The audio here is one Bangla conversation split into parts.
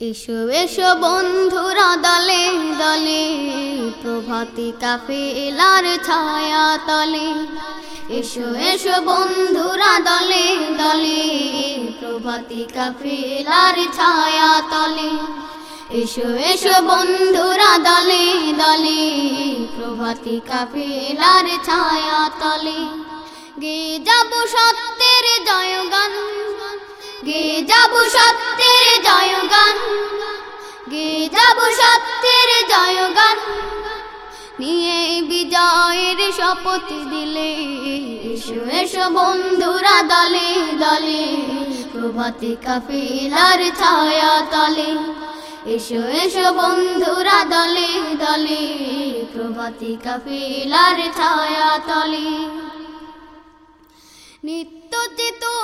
এসো এসো বন্ধুরা, দলে দলে। প্রভাতি কাফেলার ছায়া তলে। এসো এসো বন্ধুরা, দলে দলে। প্রভাতি কাফেলার ছায়া তলে। এসো এসো বন্ধুরা, দলে দলে। প্রভাতি কাফেলার ছায়া তলে। গে যাব সত্যের জয়গান। গে যাব সত্যের জয়গান। গে যাব সত্যের জয়গান। নিয়ে বিজয়ের শপথ দিলে, এসো এসো বন্ধুরা দলে দলে। প্রভাতে কাফেলার ছায়া তলে, এসো এসো বন্ধুরা দলে দলে। প্রভাতে কাফেলার ছায়া তলে। নিত্য চেতনা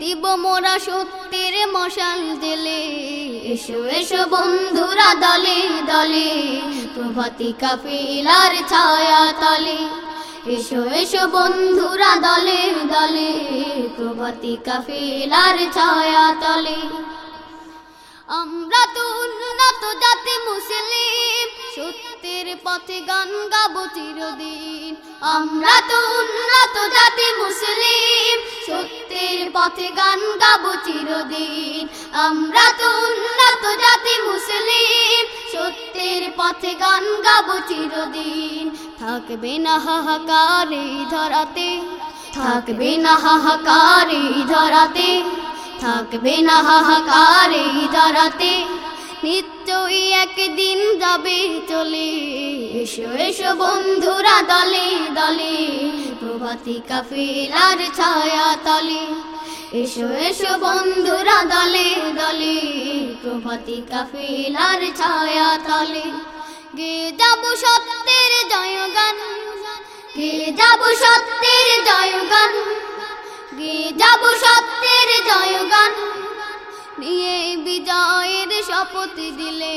দিব মোরা সত্যের মশাল জেলে। এসো এসো বন্ধুরা, দলে দলে, প্রভাতি কাফিলার ছায়া তলে এসো এসো বন্ধুরা, দলে দলে, প্রভাতি কাফিলার ছায়া তলে আমরা তো উন্নত জাতি মুসলিম, সত্যের পথে গান গাবো চিরদিন। আমরা তো উন্নত জাতি মুসলিম, সত্যের পথে গান গাবো চিরদিন। আমরা তো উন্নত জাতি মুসলিম, সত্যের পথে গান গাবো চিরদিন। থাকবে না হাহাকার ধরাতে, থাকবে না হাহাকার ধরাতে, থাকবে না হাহাকার ধরাতে। নিশ্চয়ই একদিন যাবে চলে, এসো এসো বন্ধুরা দলে দলে। প্রভাতি কাফেলার ছায়া তলে এসো এসো বন্ধুরা দলে দলে। প্রভাতি কাফিলার ছায়া তলে। গে যাব সত্যের জয়গান। গে যাব সত্যের জয়গান। গে যাব সত্যের জয়গান। নিয়ে বিজয়ের শপথ দিলে,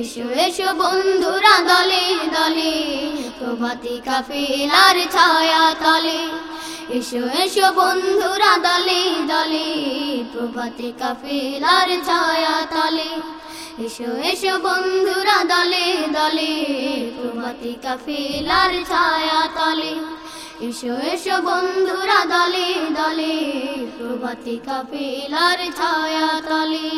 এসো এসো বন্ধুরা দলে দলে। প্রভাতি কাফেলার ছায়া তলে, এসো এসো বন্ধুরা দলে দলে। প্রভাতি কাফেলার ছায়া তলে, এসো এসো বন্ধুরা দলে দলে। প্রভাতি কাফেলার ছায়া তলে, এসো এসো বন্ধুরা দলে দলে। প্রভাতি কাফেলার ছায়া তলে।